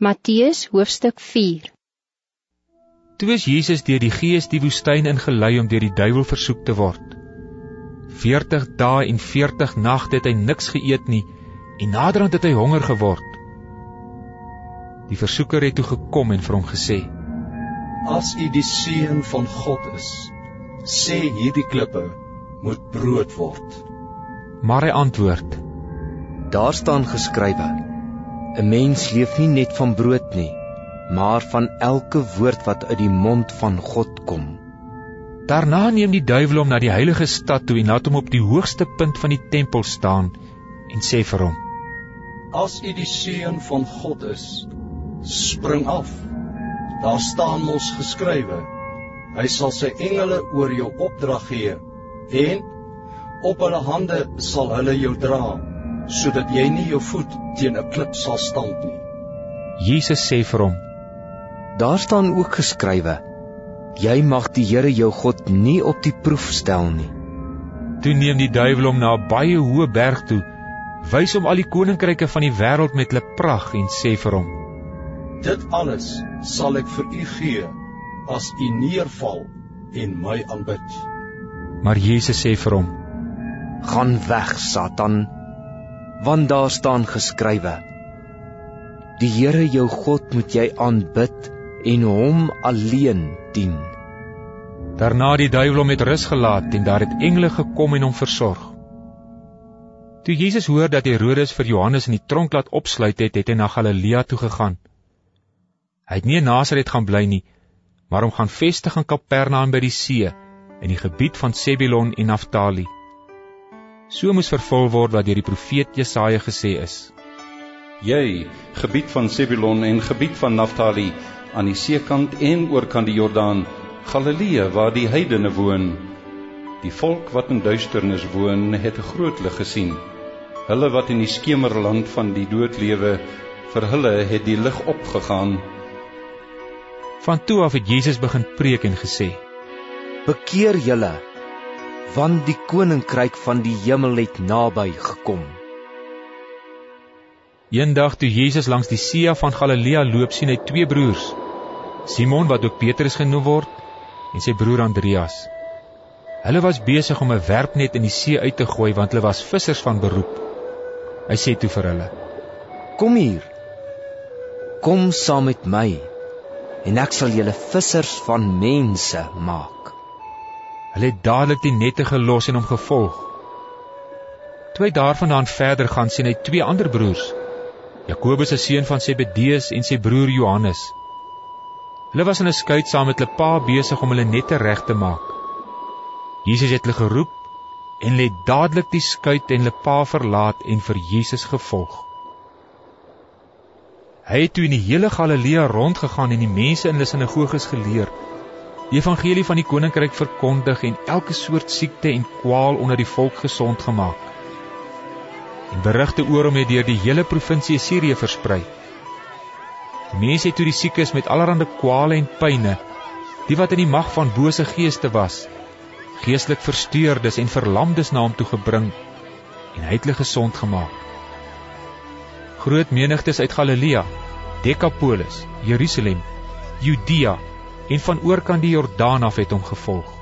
Matthäus hoofstuk 4 Toe is Jesus deur die Gees die woestyn ingelei om deur die duiwel versoek te word. 40 dae en 40 nagte het hy niks geëet nie en naderhand het hy honger geword. Die versoeker het toe gekom en vir hom gesê: As u die seun van God is, sê hierdie klippe moet brood word. Maar hy antwoord: Daar staan geskrywe: 'n Mens leef nie net van brood nie, maar van elke woord wat uit die mond van God kom. Daarna neem die duiwel hom na die heilige stad toe en laat hom op die hoogste punt van die tempel staan en sê vir hom: As u die seun van God is, spring af. Daar staan mos geskrywe: Hy sal sy engele oor jou opdrag gee en op hulle hande sal hulle jou dra sodat jy nie jou voet teen 'n klip sal stamp nie. Jesus sê vir hom: Daar staan ook geskrywe: Jy mag die Here jou God nie op die proef stel nie. Toe neem die duiwel hom na 'n baie hoë berg toe, wys hom al die koninkryke van die wêreld met hulle pragt en sê vir hom: Dit alles sal ek vir u gee as u neerval en my aanbid. Maar Jesus sê vir hom: Gaan weg, Satan, want daar staan geskrywe: Die Here jou God moet jy aanbid en hom alleen dien. Daarna die duiwel hom met rus gelaat en daar het engele gekom en hom versorg. Toe Jesus hoor dat Herodes vir Johannes in die tronk laat opsluit het, het hy na Galilea toe gegaan. Hy het nie in Nasaret gaan bly nie, maar hom gaan vestig in Kapernaum by die see in die gebied van Sebulon en Naftali. So moes vervul word wat deur die profeet Jesaja gesê is. Jy, gebied van Sebulon en gebied van Naftali, aan die seekant en oorkant die Jordaan, Galilea waar die heidene woon. Die volk wat in duisternis woon, het 'n groot lig gesien. Hulle wat in die skemerland van die dood lewe, vir hulle het die lig opgegaan. Van toe af het Jesus begin preek en gesê: Bekeer julle want die koninkryk van die hemel het naby gekom. Eendag toe Jesus langs die see van Galilea loop, sien hy twee broers, Simon wat ook Petrus genoem word, en sy broer Andreas. Hulle was besig om 'n werpnet in die see uit te gooi want hulle was vissers van beroep. Hy sê toe vir hulle: "Kom hier. Kom saam met my en ek sal julle vissers van mense maak." Hulle het dadelik die nette gelos en hom gevolg. Toe hy daarvandaan verder gaan, sien hy twee ander broers. Jakobus, 'n seun van Zebedeus, en sy broer Johannes. Hulle was in 'n skuit saam met hulle pa besig om hulle nette reg te maak. Jesus het hulle geroep en hulle het dadelik die skuit en hulle pa verlaat en vir Jesus gevolg. Hy het toe in die hele Galilea rondgegaan en die mense in hulle sinagoges geleer die evangelie van die koninkryk verkondig en elke soort siekte en kwaal onder die volk gesond gemaak. En berigte oor hom het deur die hele provinsie Sirië versprei. Mense het toe die siekes met allerlei kwale en pyne, die wat in die mag van bose geeste was, geestelik versteurdes en verlamdes na hom toe gebring en hy het hulle gesond gemaak. Groot menigtes uit Galilea, Decapolis, Jerusalem, Judea en van oorkant die Jordaan af het hom gevolg.